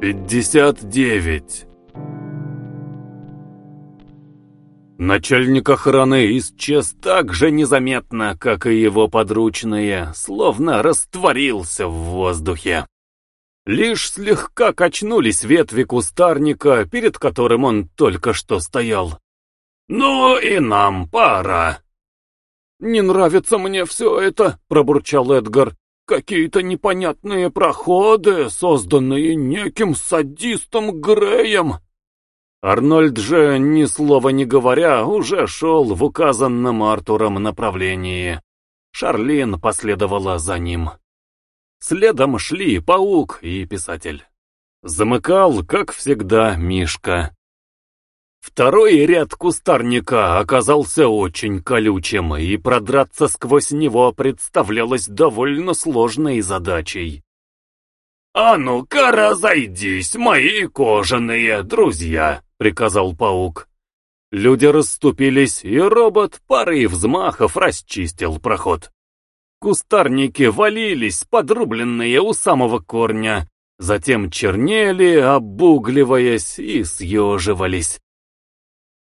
Пятьдесят девять. Начальник охраны исчез так же незаметно, как и его подручные, словно растворился в воздухе. Лишь слегка качнулись ветви кустарника, перед которым он только что стоял. «Ну и нам пора!» «Не нравится мне все это», — пробурчал Эдгар. «Какие-то непонятные проходы, созданные неким садистом Греем». Арнольд же, ни слова не говоря, уже шел в указанном Артуром направлении. Шарлин последовала за ним. Следом шли паук и писатель. Замыкал, как всегда, Мишка. Второй ряд кустарника оказался очень колючим, и продраться сквозь него представлялось довольно сложной задачей. «А ну-ка разойдись, мои кожаные друзья!» — приказал паук. Люди расступились, и робот парой взмахов расчистил проход. Кустарники валились, подрубленные у самого корня, затем чернели, обугливаясь и съеживались.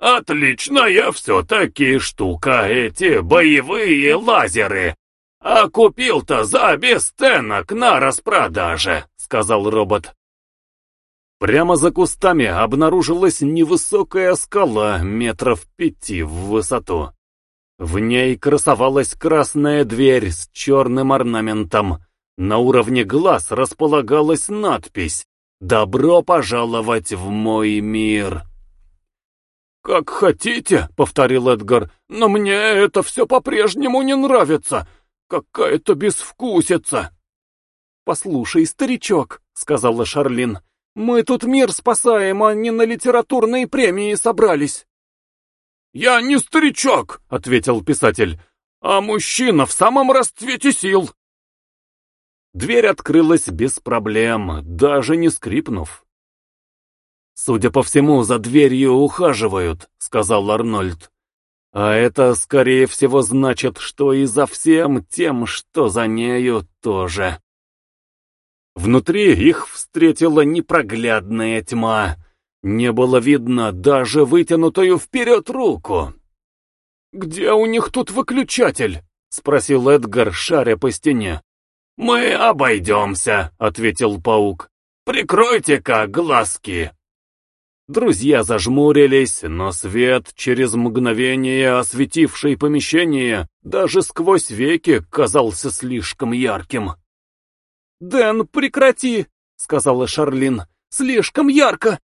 «Отличная все-таки штука эти боевые лазеры! А купил-то за бесценок на распродаже!» — сказал робот. Прямо за кустами обнаружилась невысокая скала метров пяти в высоту. В ней красовалась красная дверь с черным орнаментом. На уровне глаз располагалась надпись «Добро пожаловать в мой мир». «Как хотите», — повторил Эдгар, — «но мне это все по-прежнему не нравится. Какая-то безвкусица». «Послушай, старичок», — сказала Шарлин, — «мы тут мир спасаем, а не на литературные премии собрались». «Я не старичок», — ответил писатель, — «а мужчина в самом расцвете сил». Дверь открылась без проблем, даже не скрипнув. «Судя по всему, за дверью ухаживают», — сказал Арнольд. «А это, скорее всего, значит, что и за всем тем, что за нею тоже». Внутри их встретила непроглядная тьма. Не было видно даже вытянутую вперед руку. «Где у них тут выключатель?» — спросил Эдгар, шаря по стене. «Мы обойдемся», — ответил паук. «Прикройте-ка глазки». Друзья зажмурились, но свет, через мгновение осветивший помещение, даже сквозь веки казался слишком ярким. «Дэн, прекрати!» — сказала Шарлин. «Слишком ярко!»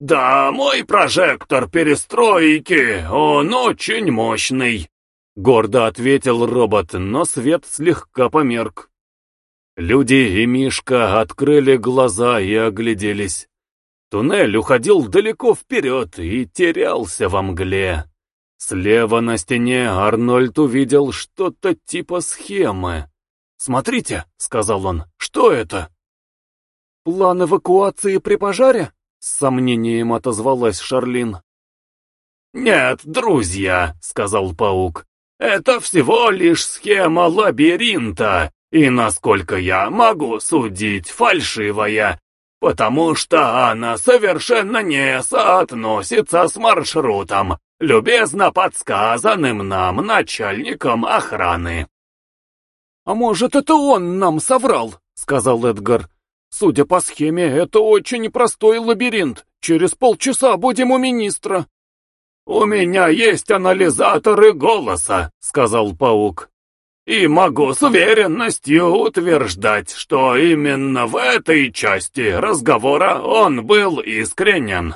«Да, мой прожектор перестройки, он очень мощный!» Гордо ответил робот, но свет слегка померк. Люди и Мишка открыли глаза и огляделись. Туннель уходил далеко вперед и терялся во мгле. Слева на стене Арнольд увидел что-то типа схемы. «Смотрите», — сказал он, — «что это?» «План эвакуации при пожаре?» — с сомнением отозвалась Шарлин. «Нет, друзья», — сказал паук, — «это всего лишь схема лабиринта, и, насколько я могу судить, фальшивая, потому что она совершенно не соотносится с маршрутом, любезно подсказанным нам начальником охраны. «А может, это он нам соврал?» — сказал Эдгар. «Судя по схеме, это очень простой лабиринт. Через полчаса будем у министра». «У меня есть анализаторы голоса», — сказал паук. И могу с уверенностью утверждать, что именно в этой части разговора он был искренен.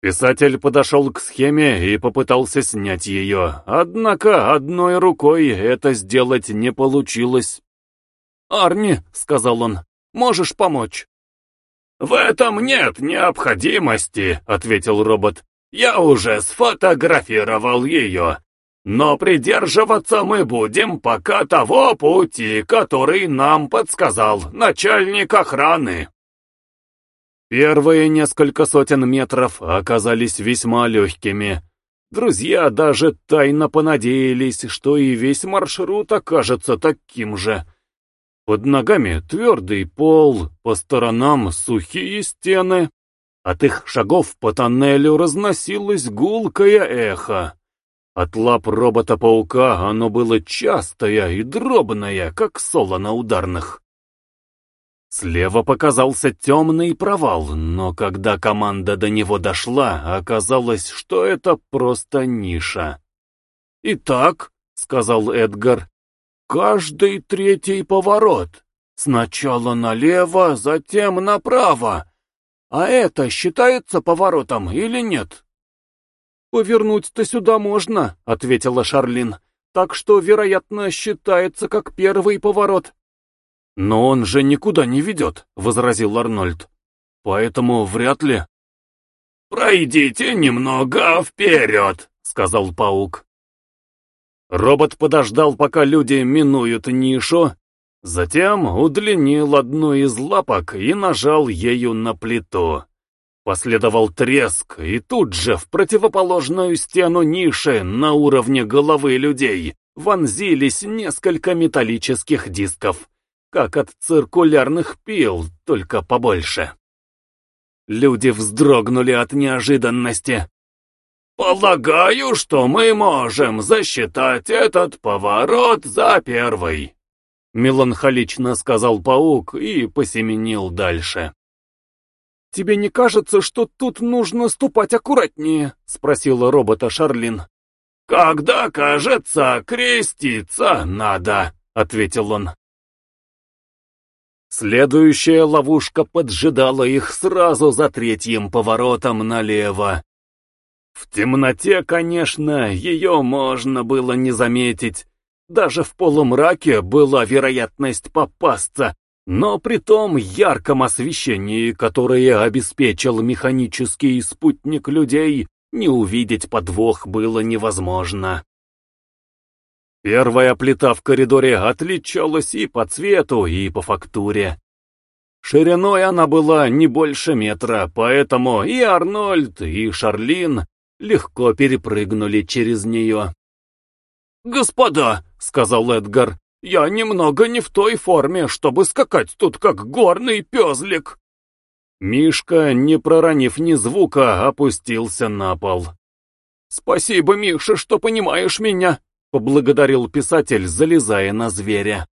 Писатель подошел к схеме и попытался снять ее, однако одной рукой это сделать не получилось. «Арни», — сказал он, — «можешь помочь?» «В этом нет необходимости», — ответил робот. «Я уже сфотографировал ее, но придерживаться мы будем пока того пути, который нам подсказал начальник охраны. Первые несколько сотен метров оказались весьма легкими. Друзья даже тайно понадеялись, что и весь маршрут окажется таким же. Под ногами твердый пол, по сторонам сухие стены. От их шагов по тоннелю разносилось гулкое эхо. От лап робота-паука оно было частое и дробное, как соло на ударных. Слева показался темный провал, но когда команда до него дошла, оказалось, что это просто ниша. «Итак», — сказал Эдгар, — «каждый третий поворот. Сначала налево, затем направо. А это считается поворотом или нет?» «Повернуть-то сюда можно», — ответила Шарлин, «так что, вероятно, считается как первый поворот». «Но он же никуда не ведет», — возразил Арнольд. «Поэтому вряд ли». «Пройдите немного вперед», — сказал паук. Робот подождал, пока люди минуют нишу, затем удлинил одну из лапок и нажал ею на плиту. Последовал треск, и тут же в противоположную стену ниши на уровне головы людей вонзились несколько металлических дисков как от циркулярных пил, только побольше. Люди вздрогнули от неожиданности. «Полагаю, что мы можем засчитать этот поворот за первый», — меланхолично сказал паук и посеменил дальше. «Тебе не кажется, что тут нужно ступать аккуратнее?» — спросила робота Шарлин. «Когда кажется, креститься надо», — ответил он. Следующая ловушка поджидала их сразу за третьим поворотом налево. В темноте, конечно, ее можно было не заметить. Даже в полумраке была вероятность попасться, но при том ярком освещении, которое обеспечил механический спутник людей, не увидеть подвох было невозможно. Первая плита в коридоре отличалась и по цвету, и по фактуре. Шириной она была не больше метра, поэтому и Арнольд, и Шарлин легко перепрыгнули через нее. «Господа», — сказал Эдгар, — «я немного не в той форме, чтобы скакать тут как горный пезлик». Мишка, не проронив ни звука, опустился на пол. «Спасибо, Миша, что понимаешь меня», — поблагодарил писатель, залезая на зверя.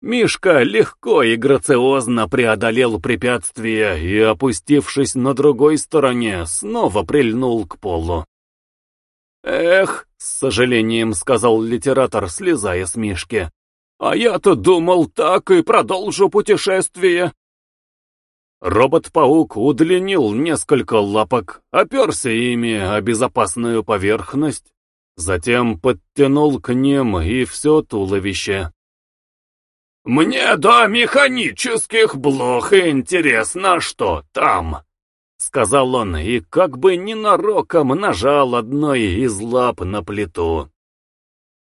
Мишка легко и грациозно преодолел препятствие и, опустившись на другой стороне, снова прильнул к полу. «Эх», — с сожалением сказал литератор, слезая с Мишки, — «а я-то думал, так и продолжу путешествие». Робот-паук удлинил несколько лапок, оперся ими о безопасную поверхность, Затем подтянул к ним и все туловище. «Мне до механических блох интересно, что там», — сказал он и как бы ненароком нажал одной из лап на плиту.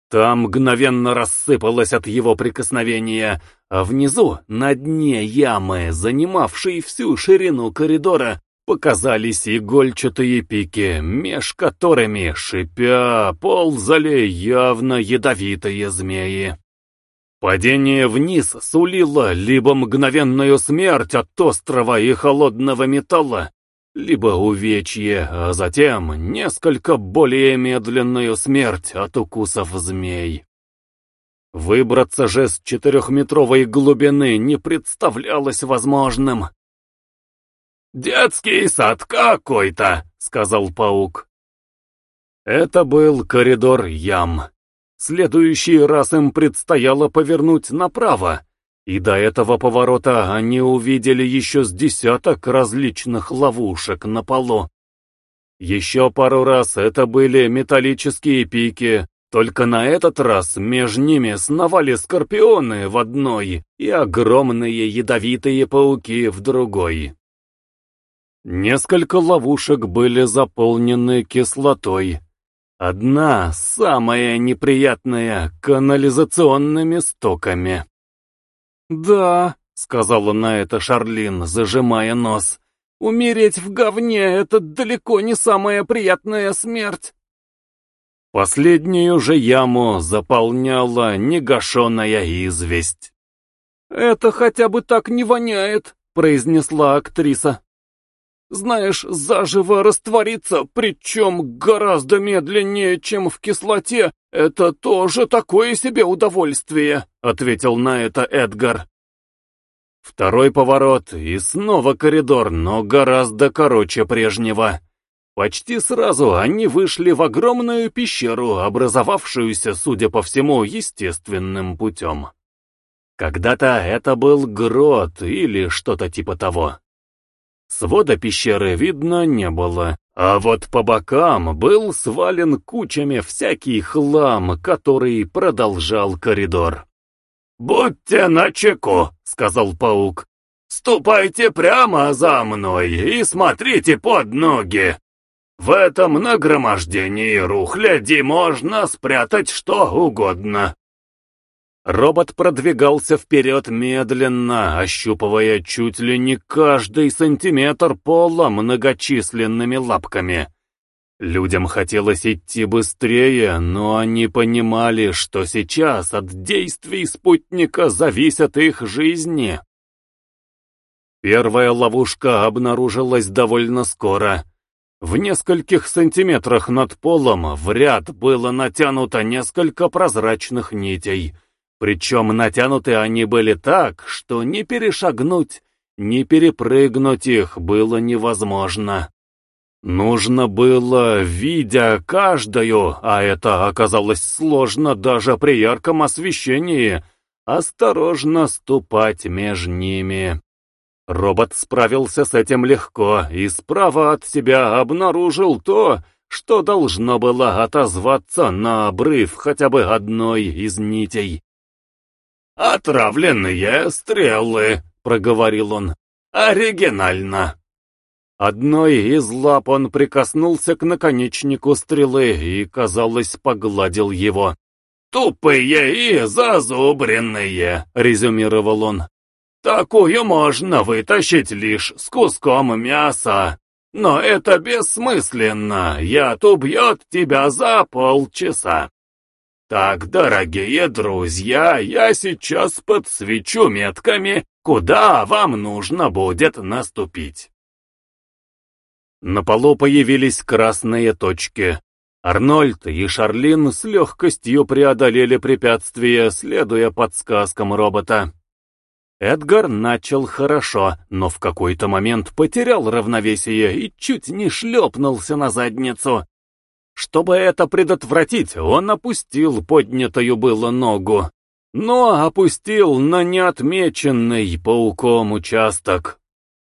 Там мгновенно рассыпалось от его прикосновения, а внизу, на дне ямы, занимавшей всю ширину коридора, Показались игольчатые пики, меж которыми, шипя, ползали явно ядовитые змеи. Падение вниз сулило либо мгновенную смерть от острого и холодного металла, либо увечье, а затем несколько более медленную смерть от укусов змей. Выбраться же с четырехметровой глубины не представлялось возможным. «Детский сад какой-то», — сказал паук. Это был коридор ям. Следующий раз им предстояло повернуть направо, и до этого поворота они увидели еще с десяток различных ловушек на полу. Еще пару раз это были металлические пики, только на этот раз между ними сновали скорпионы в одной и огромные ядовитые пауки в другой. Несколько ловушек были заполнены кислотой. Одна, самая неприятная, канализационными стоками. «Да», — сказала на это Шарлин, зажимая нос, — «умереть в говне — это далеко не самая приятная смерть». Последнюю же яму заполняла негашенная известь. «Это хотя бы так не воняет», — произнесла актриса. «Знаешь, заживо раствориться, причем гораздо медленнее, чем в кислоте, это тоже такое себе удовольствие», — ответил на это Эдгар. Второй поворот и снова коридор, но гораздо короче прежнего. Почти сразу они вышли в огромную пещеру, образовавшуюся, судя по всему, естественным путем. Когда-то это был грот или что-то типа того. Свода пещеры видно не было, а вот по бокам был свален кучами всякий хлам, который продолжал коридор. «Будьте начеку», — сказал паук. «Ступайте прямо за мной и смотрите под ноги. В этом нагромождении рухляди можно спрятать что угодно». Робот продвигался вперед медленно, ощупывая чуть ли не каждый сантиметр пола многочисленными лапками. Людям хотелось идти быстрее, но они понимали, что сейчас от действий спутника зависят их жизни. Первая ловушка обнаружилась довольно скоро. В нескольких сантиметрах над полом в ряд было натянуто несколько прозрачных нитей, причем натянуты они были так, что ни перешагнуть, ни перепрыгнуть их было невозможно. Нужно было, видя каждую, а это оказалось сложно даже при ярком освещении, осторожно ступать между ними. Робот справился с этим легко и справа от себя обнаружил то, что должно было отозваться на обрыв хотя бы одной из нитей. «Отравленные стрелы», — проговорил он. «Оригинально». Одной из лап он прикоснулся к наконечнику стрелы и, казалось, погладил его. «Тупые и зазубренные», — резюмировал он. «Такую можно вытащить лишь с куском мяса. Но это бессмысленно, яд убьет тебя за полчаса». Так, дорогие друзья, я сейчас подсвечу метками, куда вам нужно будет наступить. На полу появились красные точки. Арнольд и Шарлин с легкостью преодолели препятствие, следуя подсказкам робота. Эдгар начал хорошо, но в какой-то момент потерял равновесие и чуть не шлепнулся на задницу. Чтобы это предотвратить, он опустил поднятую было ногу, но опустил на неотмеченный пауком участок.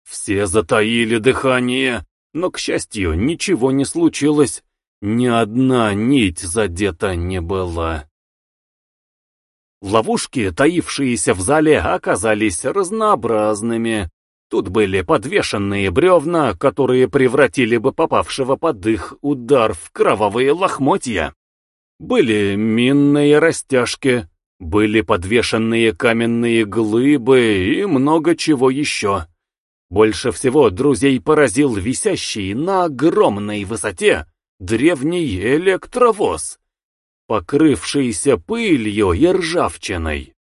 Все затаили дыхание, но, к счастью, ничего не случилось, ни одна нить задета не была. Ловушки, таившиеся в зале, оказались разнообразными. Тут были подвешенные бревна, которые превратили бы попавшего под их удар в кровавые лохмотья. Были минные растяжки, были подвешенные каменные глыбы и много чего еще. Больше всего друзей поразил висящий на огромной высоте древний электровоз, покрывшийся пылью и ржавчиной.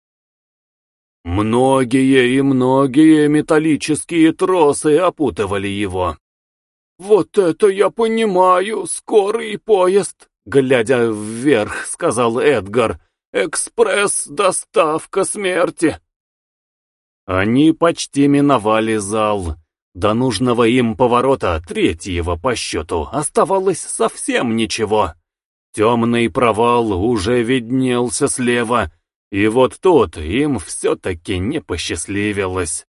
Многие и многие металлические тросы опутывали его. «Вот это я понимаю, скорый поезд!» Глядя вверх, сказал Эдгар. «Экспресс-доставка смерти!» Они почти миновали зал. До нужного им поворота, третьего по счету, оставалось совсем ничего. Темный провал уже виднелся слева, и вот тут им все-таки не посчастливилось.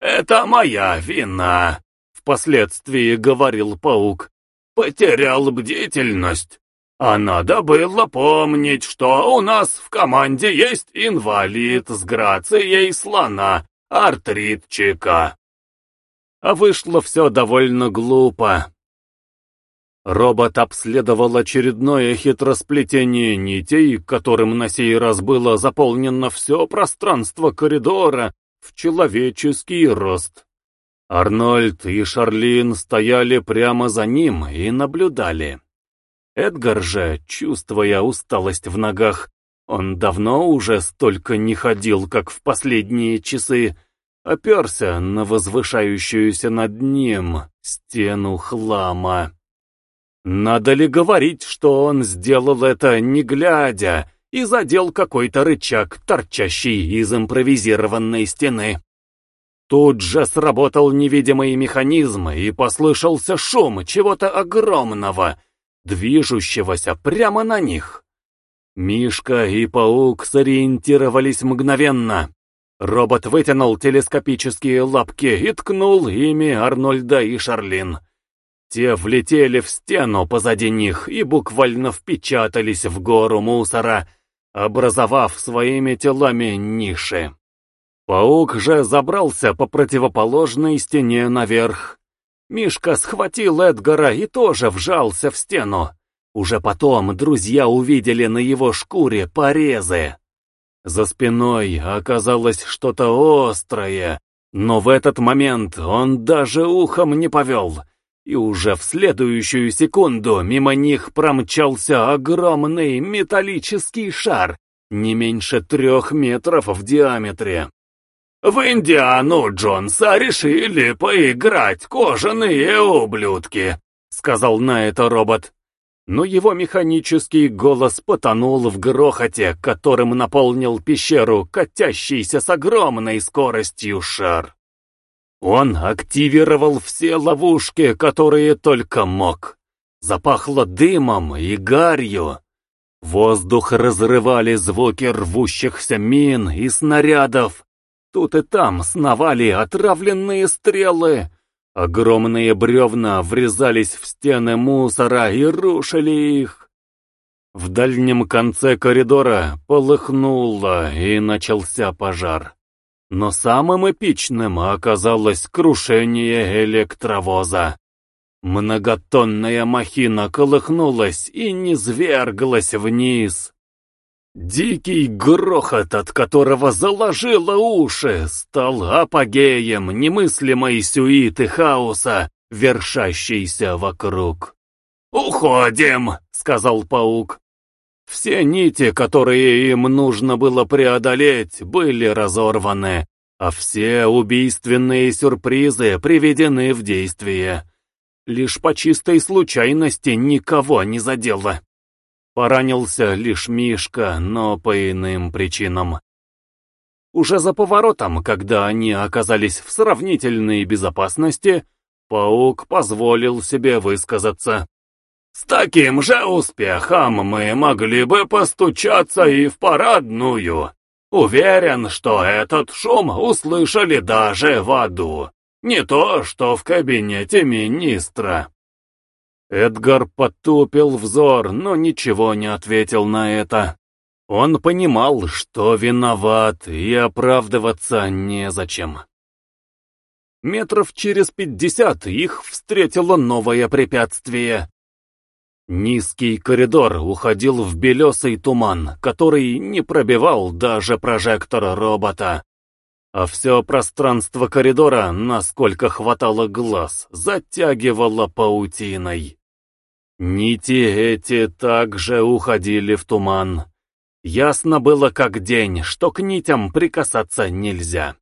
«Это моя вина», — впоследствии говорил паук. «Потерял бдительность. А надо было помнить, что у нас в команде есть инвалид с грацией слона, артритчика. А вышло все довольно глупо. Робот обследовал очередное хитросплетение нитей, которым на сей раз было заполнено все пространство коридора в человеческий рост. Арнольд и Шарлин стояли прямо за ним и наблюдали. Эдгар же, чувствуя усталость в ногах, Он давно уже столько не ходил, как в последние часы, оперся на возвышающуюся над ним стену хлама. Надо ли говорить, что он сделал это не глядя и задел какой-то рычаг, торчащий из импровизированной стены? Тут же сработал невидимый механизм, и послышался шум чего-то огромного, движущегося прямо на них. Мишка и паук сориентировались мгновенно. Робот вытянул телескопические лапки и ткнул ими Арнольда и Шарлин. Те влетели в стену позади них и буквально впечатались в гору мусора, образовав своими телами ниши. Паук же забрался по противоположной стене наверх. Мишка схватил Эдгара и тоже вжался в стену. Уже потом друзья увидели на его шкуре порезы. За спиной оказалось что-то острое, но в этот момент он даже ухом не повел, и уже в следующую секунду мимо них промчался огромный металлический шар, не меньше трех метров в диаметре. «В Индиану Джонса решили поиграть кожаные ублюдки», — сказал на это робот но его механический голос потонул в грохоте, которым наполнил пещеру катящийся с огромной скоростью шар. Он активировал все ловушки, которые только мог. Запахло дымом и гарью. Воздух разрывали звуки рвущихся мин и снарядов. Тут и там сновали отравленные стрелы, Огромные бревна врезались в стены мусора и рушили их. В дальнем конце коридора полыхнуло и начался пожар. Но самым эпичным оказалось крушение электровоза. Многотонная махина колыхнулась и низверглась вниз. Дикий грохот, от которого заложило уши, стал апогеем немыслимой сюиты хаоса, вершащейся вокруг. «Уходим!» — сказал паук. Все нити, которые им нужно было преодолеть, были разорваны, а все убийственные сюрпризы приведены в действие. Лишь по чистой случайности никого не задело. Поранился лишь Мишка, но по иным причинам. Уже за поворотом, когда они оказались в сравнительной безопасности, паук позволил себе высказаться. «С таким же успехом мы могли бы постучаться и в парадную. Уверен, что этот шум услышали даже в аду. Не то, что в кабинете министра». Эдгар потупил взор, но ничего не ответил на это. Он понимал, что виноват, и оправдываться незачем. Метров через пятьдесят их встретило новое препятствие. Низкий коридор уходил в белесый туман, который не пробивал даже прожектор робота. А все пространство коридора, насколько хватало глаз, затягивало паутиной. Нити эти также уходили в туман. Ясно было как день, что к нитям прикасаться нельзя.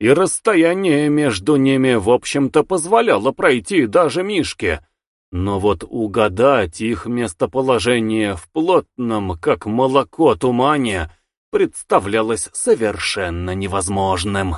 И расстояние между ними, в общем-то, позволяло пройти даже Мишке. Но вот угадать их местоположение в плотном, как молоко, тумане представлялось совершенно невозможным.